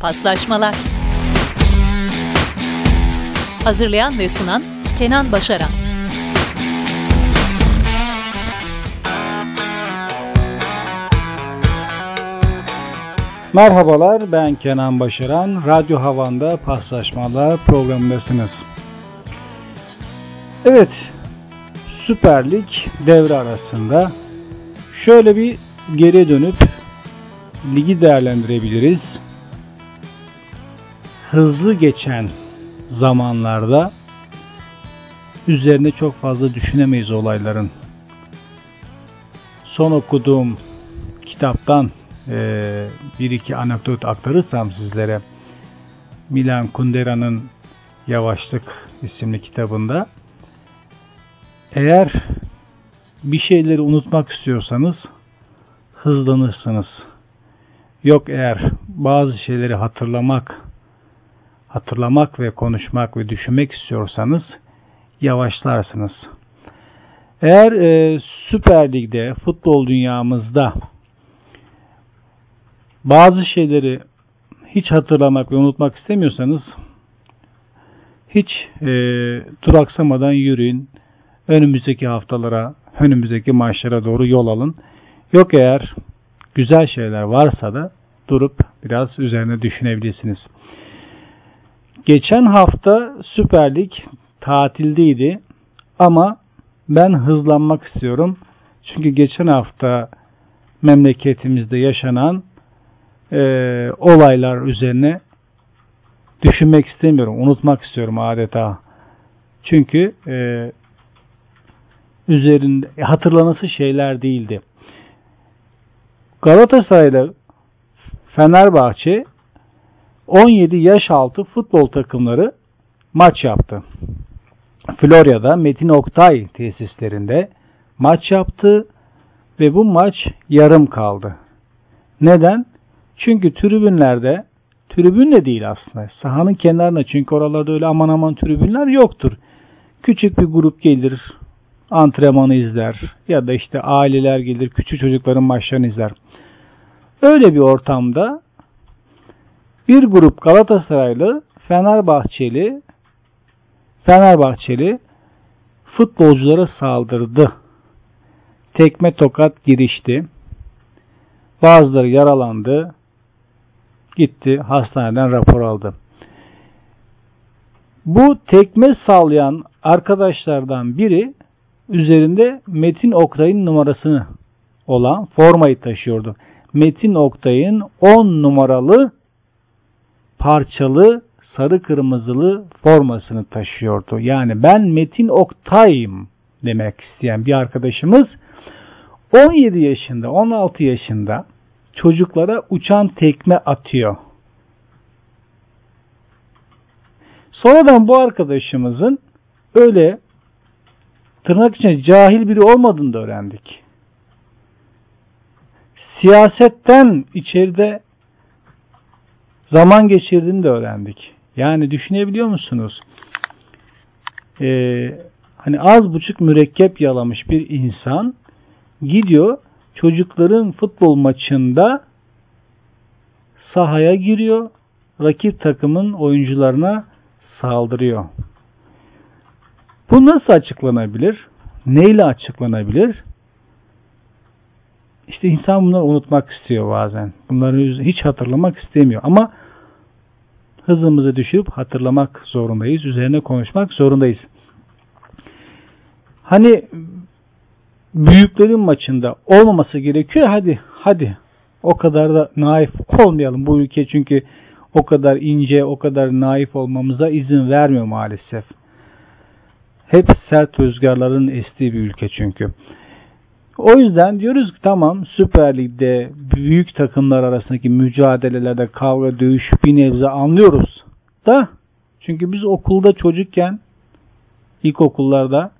Paslaşmalar Hazırlayan ve sunan Kenan Başaran Merhabalar ben Kenan Başaran. Radyo Havan'da Paslaşmalar programındasınız. Evet, Süper Lig devre arasında şöyle bir geri dönüp ligi değerlendirebiliriz. Hızlı geçen zamanlarda üzerine çok fazla düşünemeyiz olayların. Son okuduğum kitaptan e, bir iki anekdot aktarırsam sizlere Milan Kundera'nın Yavaşlık isimli kitabında eğer bir şeyleri unutmak istiyorsanız hızlanırsınız. Yok eğer bazı şeyleri hatırlamak, hatırlamak ve konuşmak ve düşünmek istiyorsanız yavaşlarsınız. Eğer e, Süper Lig'de, futbol dünyamızda bazı şeyleri hiç hatırlamak ve unutmak istemiyorsanız hiç e, duraksamadan yürüyün. Önümüzdeki haftalara, önümüzdeki maçlara doğru yol alın. Yok eğer güzel şeyler varsa da durup biraz üzerine düşünebilirsiniz. Geçen hafta Süper Lig tatildeydi ama ben hızlanmak istiyorum. Çünkü geçen hafta memleketimizde yaşanan e, olaylar üzerine düşünmek istemiyorum. Unutmak istiyorum adeta. Çünkü e, üzerinde hatırlanası şeyler değildi. Galatasaray'la Fenerbahçe 17 yaş altı futbol takımları maç yaptı. Florya'da Metin Oktay tesislerinde maç yaptı ve bu maç yarım kaldı. Neden? Çünkü tribünlerde tribün de değil aslında. Sahanın kenarına çünkü oralarda öyle aman aman tribünler yoktur. Küçük bir grup gelir, antrenmanı izler ya da işte aileler gelir, küçük çocukların maçlarını izler. Öyle bir ortamda bir grup Galatasaraylı, Fenerbahçeli, Fenerbahçeli futbolculara saldırdı. Tekme tokat girişti. Bazıları yaralandı. Gitti hastaneden rapor aldı. Bu tekme sallayan arkadaşlardan biri üzerinde Metin Oktay'ın numarasını olan formayı taşıyordu. Metin Oktay'ın 10 numaralı parçalı sarı kırmızılı formasını taşıyordu. Yani ben Metin Oktay'ım demek isteyen bir arkadaşımız 17 yaşında, 16 yaşında çocuklara uçan tekme atıyor. Sonradan bu arkadaşımızın öyle tırnak içinde cahil biri olmadığını da öğrendik. Siyasetten içeride zaman geçirdiğini de öğrendik. Yani düşünebiliyor musunuz? Ee, hani az buçuk mürekkep yalamış bir insan gidiyor çocukların futbol maçında sahaya giriyor. Rakip takımın oyuncularına saldırıyor. Bu nasıl açıklanabilir? Neyle açıklanabilir? İşte insan bunları unutmak istiyor bazen. Bunları hiç hatırlamak istemiyor. Ama hızımızı düşürüp hatırlamak zorundayız. Üzerine konuşmak zorundayız. Hani büyüklerin maçında olmaması gerekiyor. Hadi hadi o kadar da naif olmayalım. Bu ülke çünkü o kadar ince, o kadar naif olmamıza izin vermiyor maalesef. Hep sert rüzgarların estiği bir ülke çünkü. O yüzden diyoruz ki tamam Süper Lig'de büyük takımlar arasındaki mücadelelerde kavga, dövüş bir nebze anlıyoruz. Da çünkü biz okulda çocukken ilkokullarda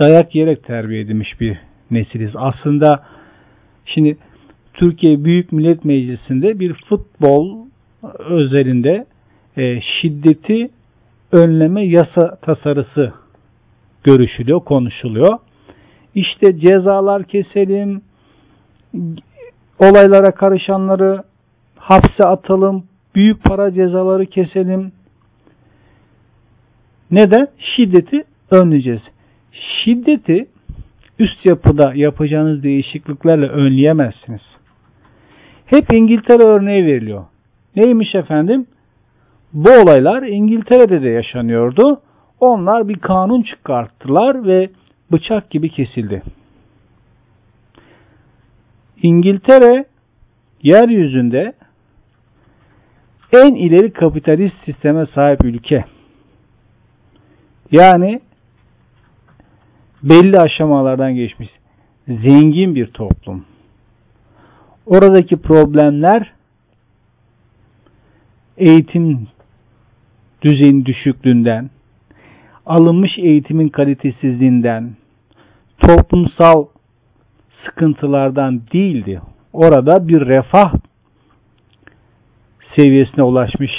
dayak yiyerek terbiye edilmiş bir nesiliz. Aslında şimdi Türkiye Büyük Millet Meclisi'nde bir futbol özelinde e, şiddeti önleme yasa tasarısı görüşülüyor, konuşuluyor. İşte cezalar keselim, olaylara karışanları hapse atalım, büyük para cezaları keselim. Neden? Şiddeti önleyeceğiz. Şiddeti üst yapıda yapacağınız değişikliklerle önleyemezsiniz. Hep İngiltere örneği veriliyor. Neymiş efendim? Bu olaylar İngiltere'de de yaşanıyordu. Onlar bir kanun çıkarttılar ve bıçak gibi kesildi. İngiltere yeryüzünde en ileri kapitalist sisteme sahip ülke. Yani belli aşamalardan geçmiş. Zengin bir toplum. Oradaki problemler eğitim düzeyin düşüklüğünden, alınmış eğitimin kalitesizliğinden, toplumsal sıkıntılardan değildi. Orada bir refah seviyesine ulaşmış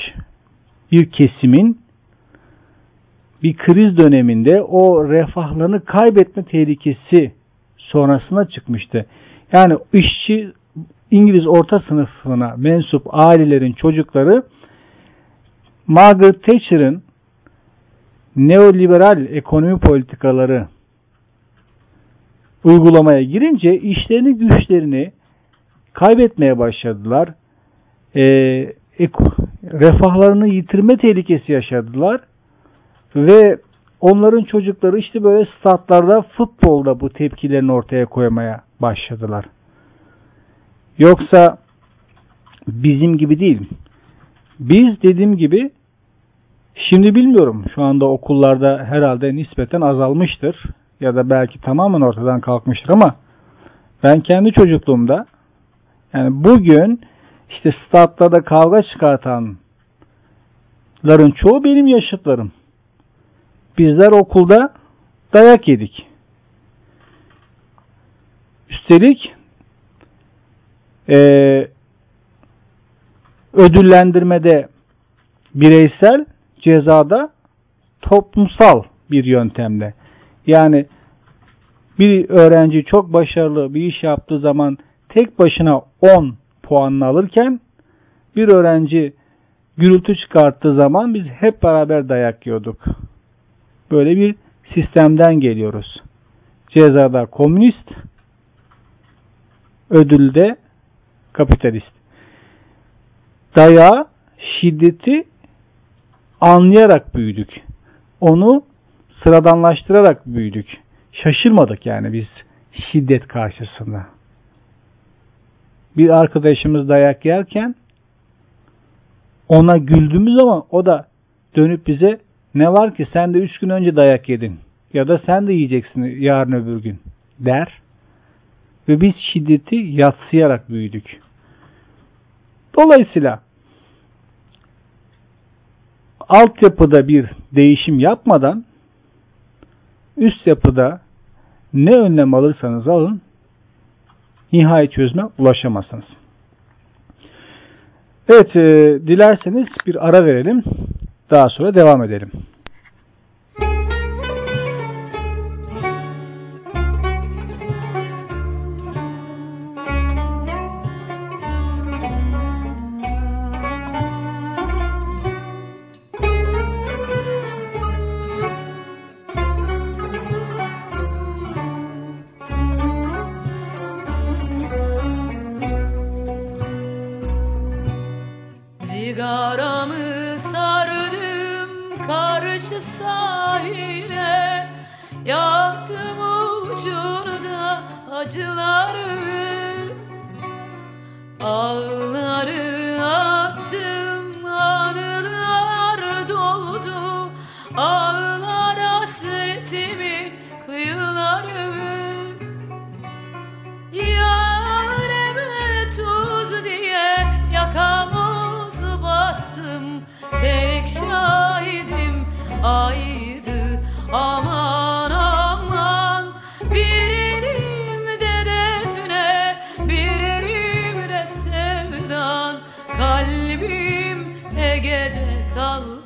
bir kesimin bir kriz döneminde o refahlarını kaybetme tehlikesi sonrasına çıkmıştı. Yani işçi İngiliz orta sınıfına mensup ailelerin çocukları Margaret Thatcher'ın neoliberal ekonomi politikaları uygulamaya girince işlerini güçlerini kaybetmeye başladılar. E, refahlarını yitirme tehlikesi yaşadılar. Ve onların çocukları işte böyle statlarda futbolda bu tepkilerini ortaya koymaya başladılar. Yoksa bizim gibi değil. Biz dediğim gibi şimdi bilmiyorum şu anda okullarda herhalde nispeten azalmıştır ya da belki tamamen ortadan kalkmıştır ama ben kendi çocukluğumda yani bugün işte statlarda kavga çıkartanların çoğu benim yaşıtlarım. Bizler okulda dayak yedik. Üstelik e, ödüllendirmede bireysel, cezada toplumsal bir yöntemle. Yani bir öğrenci çok başarılı bir iş yaptığı zaman tek başına 10 puanını alırken bir öğrenci gürültü çıkarttığı zaman biz hep beraber dayak yiyorduk. Böyle bir sistemden geliyoruz. Cezada komünist, ödülde kapitalist. Dayağı, şiddeti anlayarak büyüdük. Onu sıradanlaştırarak büyüdük. Şaşırmadık yani biz şiddet karşısında. Bir arkadaşımız dayak yerken ona güldüğümüz zaman o da dönüp bize ne var ki sen de üç gün önce dayak yedin ya da sen de yiyeceksin yarın öbür gün der. Ve biz şiddeti yatsıyarak büyüdük. Dolayısıyla altyapıda bir değişim yapmadan üst yapıda ne önlem alırsanız alın nihai çözüme ulaşamazsınız. Evet, e, dilerseniz bir ara verelim. Daha sonra devam edelim. 歌う。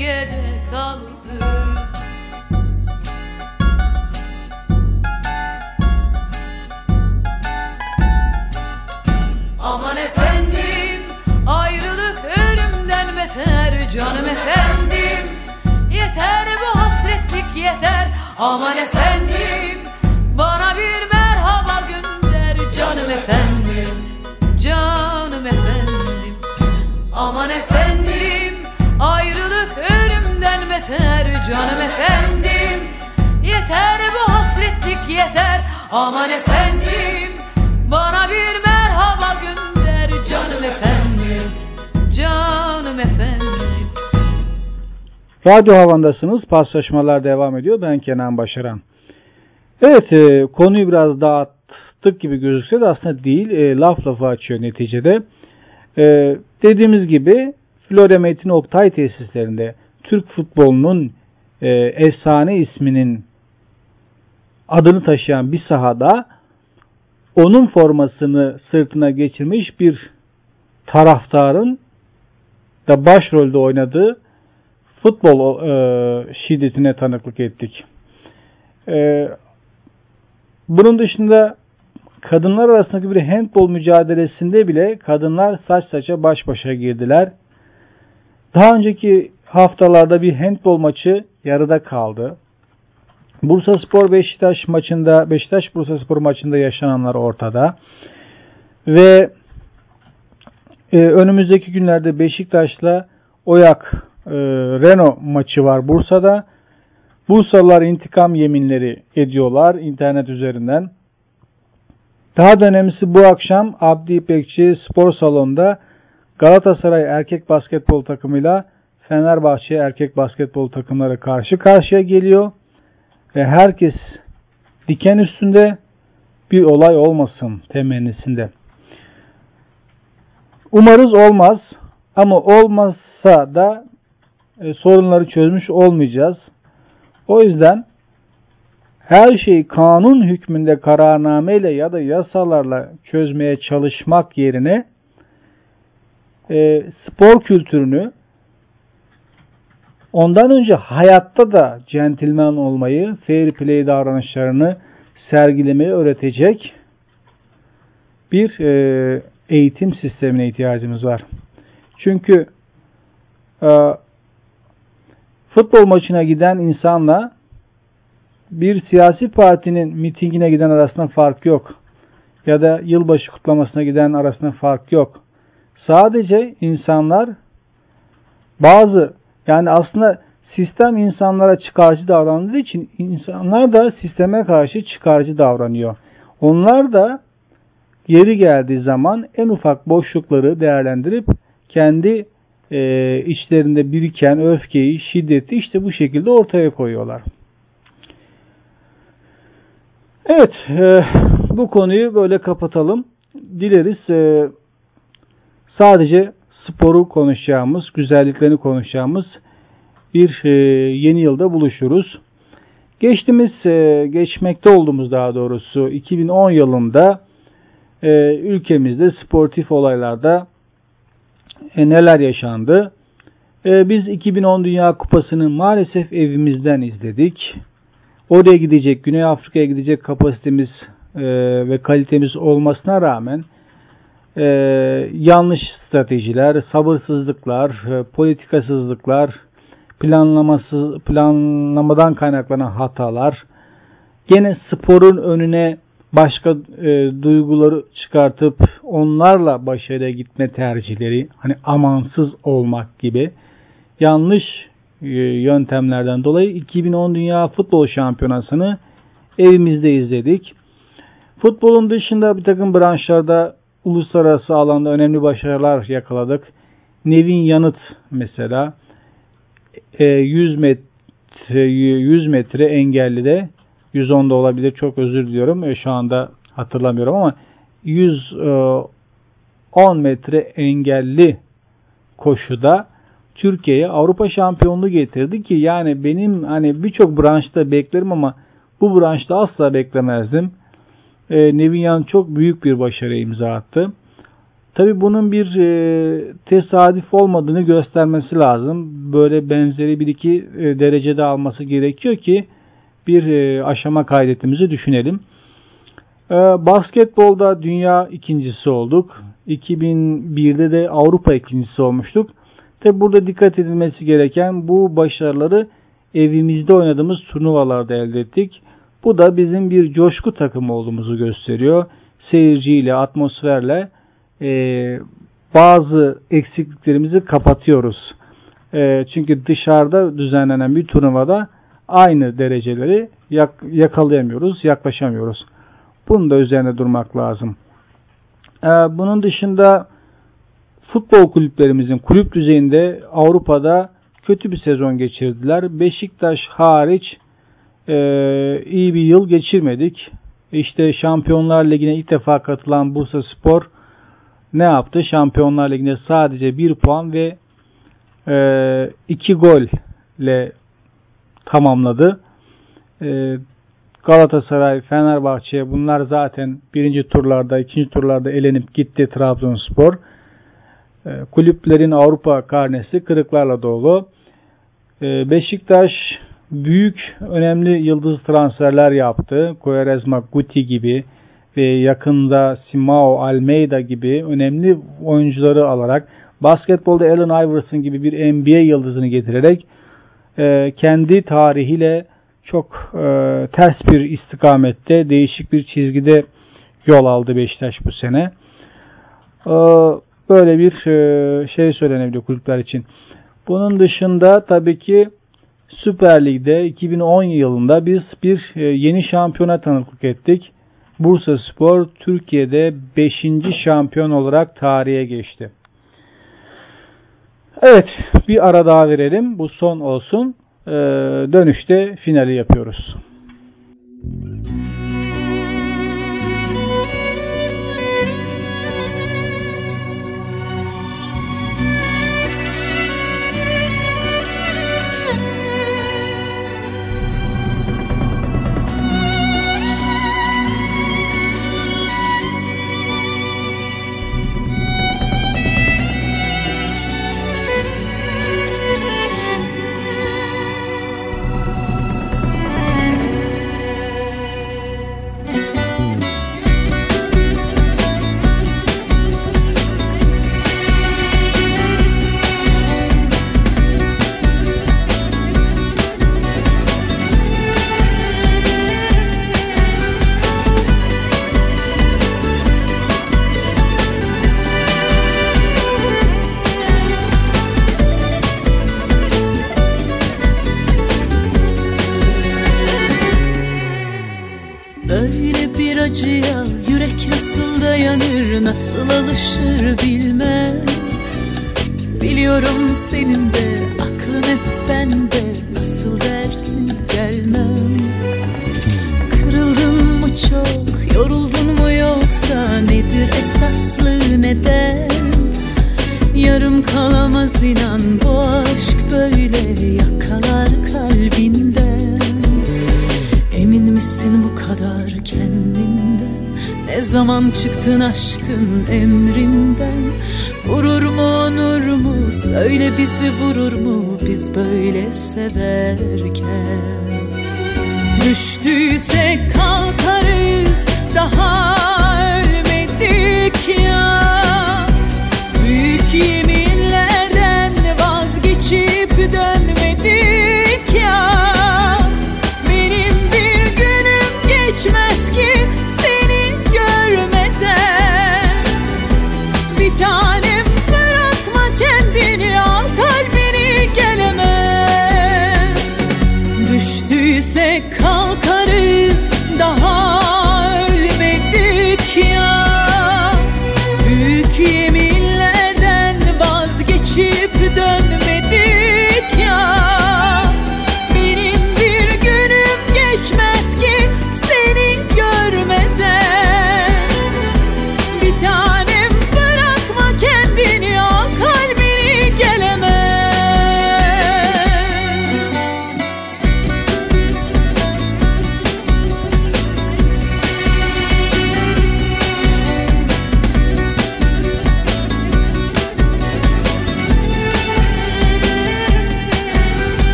Kalbim Ege'de kaldı. Aman efendim ayrılık ölümden beter canım efendim. Yeter bu hasretlik yeter. Aman efendim Bana bir merhaba gönder canım efendim beter canım efendim Yeter bu hasretlik yeter aman efendim Bana bir merhaba gönder canım efendim Canım efendim Radyo havandasınız. Paslaşmalar devam ediyor. Ben Kenan Başaran. Evet e, konuyu biraz dağıttık gibi gözükse de aslında değil. E, laf lafı açıyor neticede. E, dediğimiz gibi Metin Oktay tesislerinde Türk futbolunun e, efsane isminin adını taşıyan bir sahada onun formasını sırtına geçirmiş bir taraftarın da başrolde oynadığı futbol e, şiddetine tanıklık ettik. E, bunun dışında kadınlar arasındaki bir handbol mücadelesinde bile kadınlar saç saça baş başa girdiler. Daha önceki haftalarda bir handbol maçı yarıda kaldı. Bursa Spor Beşiktaş maçında Beşiktaş Bursa Spor maçında yaşananlar ortada. Ve e, önümüzdeki günlerde Beşiktaş'la Oyak e, Renault maçı var Bursa'da. Bursalılar intikam yeminleri ediyorlar internet üzerinden. Daha da önemlisi bu akşam Abdi İpekçi Spor Salonu'nda Galatasaray erkek basketbol takımıyla Fenerbahçe erkek basketbol takımları karşı karşıya geliyor. Ve herkes diken üstünde bir olay olmasın temennisinde. Umarız olmaz ama olmazsa da e, sorunları çözmüş olmayacağız. O yüzden her şeyi kanun hükmünde kararnameyle ya da yasalarla çözmeye çalışmak yerine e, spor kültürünü ondan önce hayatta da centilmen olmayı, fair play davranışlarını sergilemeyi öğretecek bir e, eğitim sistemine ihtiyacımız var. Çünkü e, futbol maçına giden insanla bir siyasi partinin mitingine giden arasında fark yok. Ya da yılbaşı kutlamasına giden arasında fark yok. Sadece insanlar bazı yani aslında sistem insanlara çıkarcı davrandığı için insanlar da sisteme karşı çıkarcı davranıyor. Onlar da yeri geldiği zaman en ufak boşlukları değerlendirip kendi e, içlerinde biriken öfkeyi, şiddeti işte bu şekilde ortaya koyuyorlar. Evet, e, bu konuyu böyle kapatalım. Dileriz e, sadece sporu konuşacağımız, güzelliklerini konuşacağımız bir e, yeni yılda buluşuruz. Geçtiğimiz, e, geçmekte olduğumuz daha doğrusu 2010 yılında e, ülkemizde sportif olaylarda neler yaşandı? Biz 2010 Dünya Kupası'nı maalesef evimizden izledik. Oraya gidecek, Güney Afrika'ya gidecek kapasitemiz ve kalitemiz olmasına rağmen e, yanlış stratejiler, sabırsızlıklar, e, politikasızlıklar, planlamasız planlamadan kaynaklanan hatalar, gene sporun önüne başka e, duyguları çıkartıp onlarla başarıya gitme tercihleri, hani amansız olmak gibi yanlış e, yöntemlerden dolayı 2010 Dünya Futbol Şampiyonası'nı evimizde izledik. Futbolun dışında bir takım branşlarda uluslararası alanda önemli başarılar yakaladık. Nevin Yanıt mesela 100 e, metre 100 metre engelli de 110 da olabilir. Çok özür diliyorum. E, şu anda hatırlamıyorum ama 110 e, metre engelli koşuda Türkiye'ye Avrupa şampiyonluğu getirdi ki yani benim hani birçok branşta beklerim ama bu branşta asla beklemezdim. E, Nevin çok büyük bir başarı imza attı. Tabi bunun bir e, tesadüf olmadığını göstermesi lazım. Böyle benzeri bir iki e, derecede alması gerekiyor ki bir e, aşama kaydettiğimizi düşünelim. E, basketbolda dünya ikincisi olduk. 2001'de de Avrupa ikincisi olmuştuk. Tabi burada dikkat edilmesi gereken bu başarıları evimizde oynadığımız turnuvalarda elde ettik. Bu da bizim bir coşku takımı olduğumuzu gösteriyor. Seyirciyle, atmosferle e, bazı eksikliklerimizi kapatıyoruz. E, çünkü dışarıda düzenlenen bir turnuvada aynı dereceleri yak, yakalayamıyoruz, yaklaşamıyoruz. Bunun da üzerine durmak lazım. Ee, bunun dışında futbol kulüplerimizin kulüp düzeyinde Avrupa'da kötü bir sezon geçirdiler. Beşiktaş hariç e, iyi bir yıl geçirmedik. İşte Şampiyonlar Ligi'ne ilk defa katılan Bursa Spor ne yaptı? Şampiyonlar Ligi'nde sadece bir puan ve e, iki gol ile tamamladı. Ee, Galatasaray, Fenerbahçe bunlar zaten birinci turlarda, ikinci turlarda elenip gitti Trabzonspor. Ee, kulüplerin Avrupa karnesi kırıklarla dolu. Ee, Beşiktaş büyük, önemli yıldız transferler yaptı. Quaresma, Guti gibi ve yakında Simao, Almeida gibi önemli oyuncuları alarak basketbolda Allen Iverson gibi bir NBA yıldızını getirerek e, kendi tarihiyle çok e, ters bir istikamette, değişik bir çizgide yol aldı Beşiktaş bu sene. E, böyle bir şey söylenebilir kulüpler için. Bunun dışında tabii ki Süper Lig'de 2010 yılında biz bir e, yeni şampiyona tanıklık ettik. Bursa Spor Türkiye'de 5. şampiyon olarak tarihe geçti. Evet bir ara daha verelim. Bu son olsun. Ee, dönüşte finali yapıyoruz. Müzik Nasıl alışır bilmem. Biliyorum senin de aklın hep bende. Nasıl dersin gelmem. Kırıldın mı çok yoruldun mu yoksa? Nedir esaslı neden? Yarım kalamaz inan bu aşk böyle yakalar kalbinden. Emin misin bu kadar Ne zaman çıktın aşkın emrinden? Gurur mu onur mu? Söyle bizi vurur mu Biz böyle severken? Düştüysek kalkarız daha ölmedik ya. Büyük yeminlerden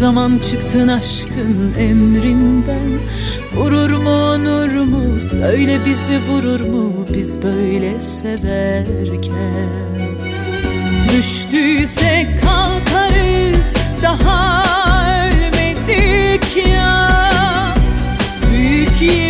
zaman çıktın aşkın emrinden? Gurur mu onur mu? Söyle bizi vurur mu Biz böyle severken? Düştüysek kalkarız daha ölmedik ya. Büyük yeminlerden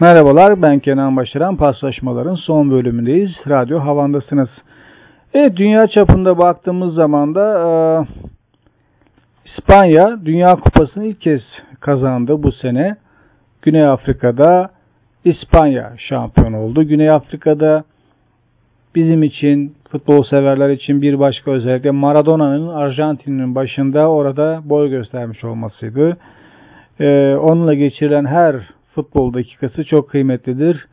Merhabalar ben Kenan Başaran. Paslaşmaların son bölümündeyiz. Radyo Havan'dasınız. Evet dünya çapında baktığımız zaman da e, İspanya Dünya Kupası'nı ilk kez kazandı bu sene. Güney Afrika'da İspanya şampiyon oldu. Güney Afrika'da bizim için, futbol severler için bir başka özellikle Maradona'nın Arjantin'in başında orada boy göstermiş olmasıydı. Ee, onunla geçirilen her futbol dakikası çok kıymetlidir.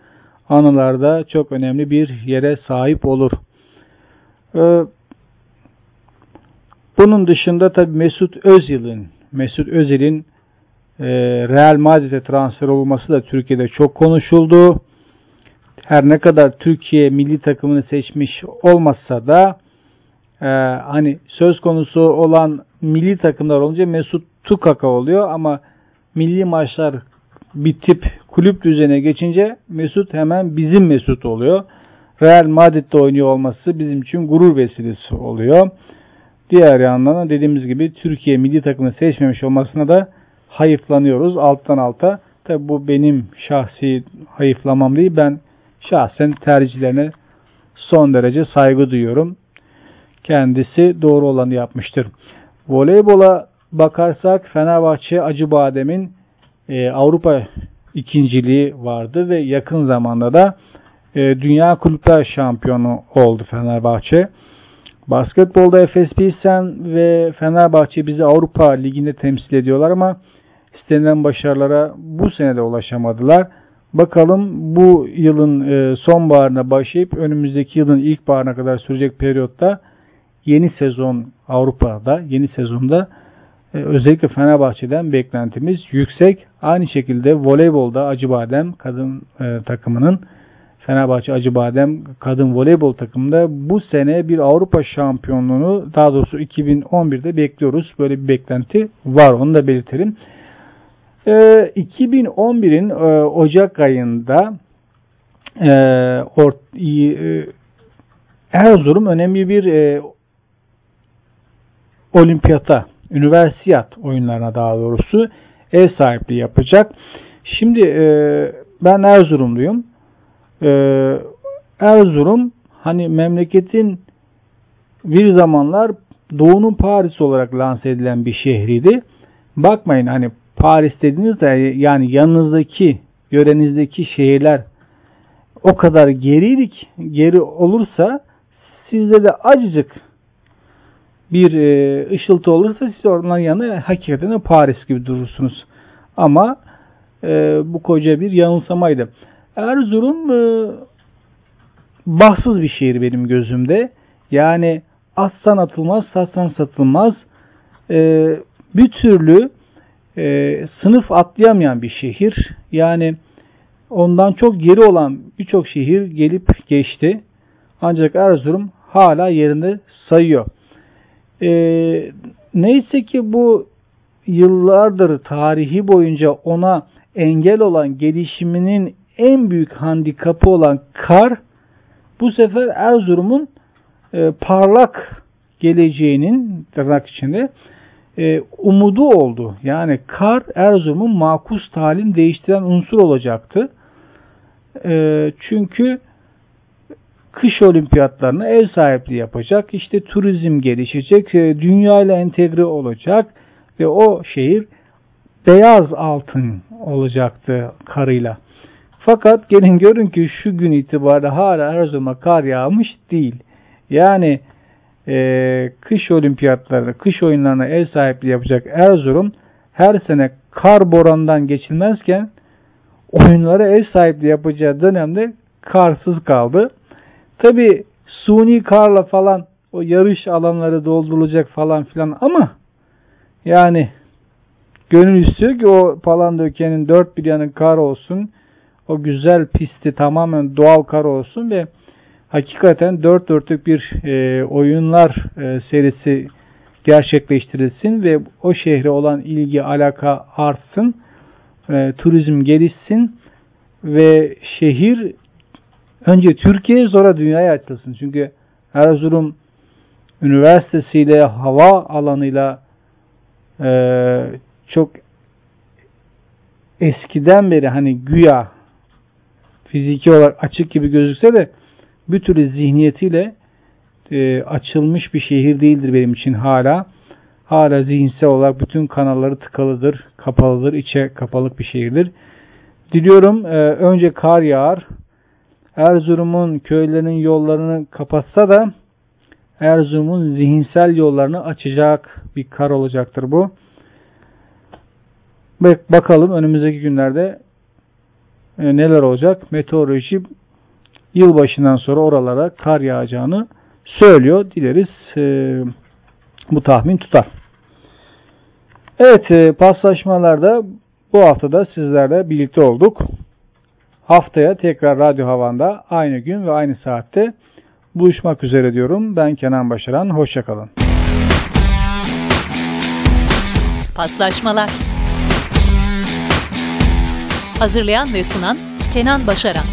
Anılarda çok önemli bir yere sahip olur. Ee, bunun dışında tabi Mesut Özil'in Mesut Özil'in e, Real Madrid'e transfer olması da Türkiye'de çok konuşuldu. Her ne kadar Türkiye milli takımını seçmiş olmasa da e, hani söz konusu olan milli takımlar olunca Mesut Tukaka oluyor ama milli maçlar bitip kulüp düzene geçince Mesut hemen bizim Mesut oluyor. Real Madrid'de oynuyor olması bizim için gurur vesilesi oluyor. Diğer yandan dediğimiz gibi Türkiye milli takımını seçmemiş olmasına da hayıflanıyoruz alttan alta. Tabi bu benim şahsi hayıflamam değil. Ben şahsen tercihlerine son derece saygı duyuyorum. Kendisi doğru olanı yapmıştır. Voleybola bakarsak Fenerbahçe Acıbadem'in e, Avrupa ikinciliği vardı ve yakın zamanda da e, Dünya Kulüpler Şampiyonu oldu Fenerbahçe. Basketbolda Efes Pilsen ve Fenerbahçe bizi Avrupa Ligi'nde temsil ediyorlar ama istenilen başarılara bu sene de ulaşamadılar. Bakalım bu yılın e, sonbaharına başlayıp önümüzdeki yılın ilkbaharına kadar sürecek periyotta yeni sezon Avrupa'da, yeni sezonda özellikle Fenerbahçe'den beklentimiz yüksek. Aynı şekilde voleybolda Acıbadem kadın e, takımının Fenerbahçe Acıbadem kadın voleybol takımında bu sene bir Avrupa şampiyonluğunu daha doğrusu 2011'de bekliyoruz. Böyle bir beklenti var onu da belirtelim. E, 2011'in e, Ocak ayında e, Ort, e, Erzurum önemli bir e, olimpiyata, üniversiyat oyunlarına daha doğrusu ev sahipliği yapacak. Şimdi e, ben Erzurumluyum. E, Erzurum hani memleketin bir zamanlar Doğu'nun Paris olarak lanse edilen bir şehriydi. Bakmayın hani Paris dediğinizde yani yanınızdaki, yörenizdeki şehirler o kadar geriydik. Geri olursa sizde de acıcık bir e, ışıltı olursa siz onların yanında hakikaten Paris gibi durursunuz. Ama e, bu koca bir yanılsamaydı. Erzurum e, bahtsız bir şehir benim gözümde. Yani atsan atılmaz, satsan satılmaz. E, bir türlü e, sınıf atlayamayan bir şehir. Yani ondan çok geri olan birçok şehir gelip geçti. Ancak Erzurum hala yerinde sayıyor. E, neyse ki bu yıllardır tarihi boyunca ona engel olan gelişiminin en büyük handikapı olan kar bu sefer Erzurum'un e, parlak geleceğinin tırnak içinde e, umudu oldu. Yani kar Erzurum'un makus talim değiştiren unsur olacaktı. E, çünkü kış olimpiyatlarına ev sahipliği yapacak. İşte turizm gelişecek, e, dünya ile entegre olacak ve o şehir beyaz altın olacaktı karıyla. Fakat gelin görün ki şu gün itibariyle hala Erzurum'a kar yağmış değil. Yani e, kış olimpiyatlarına, kış oyunlarına ev sahipliği yapacak Erzurum her sene kar borandan geçilmezken oyunlara ev sahipliği yapacağı dönemde karsız kaldı. Tabi suni karla falan o yarış alanları doldurulacak falan filan ama yani gönül istiyor ki o Palandöken'in dört bir yanı kar olsun. O güzel pisti tamamen doğal kar olsun ve hakikaten dört dörtlük bir e, oyunlar e, serisi gerçekleştirilsin ve o şehre olan ilgi, alaka artsın, e, turizm gelişsin ve şehir önce Türkiye sonra dünyaya açılsın. Çünkü Erzurum Üniversitesiyle, hava alanıyla e, çok eskiden beri hani güya fiziki olarak açık gibi gözükse de bir türlü zihniyetiyle e, açılmış bir şehir değildir benim için hala. Hala zihinsel olarak bütün kanalları tıkalıdır, kapalıdır, içe kapalık bir şehirdir. Diliyorum e, önce kar yağar, Erzurum'un köylerinin yollarını kapatsa da Erzurum'un zihinsel yollarını açacak bir kar olacaktır bu. Bakalım önümüzdeki günlerde e, neler olacak? Meteoroloji yılbaşından sonra oralara kar yağacağını söylüyor. Dileriz e, bu tahmin tutar. Evet e, paslaşmalarda bu haftada sizlerle birlikte olduk. Haftaya tekrar Radyo Havan'da aynı gün ve aynı saatte buluşmak üzere diyorum. Ben Kenan Başaran. Hoşçakalın. Paslaşmalar Hazırlayan ve sunan Kenan Başaran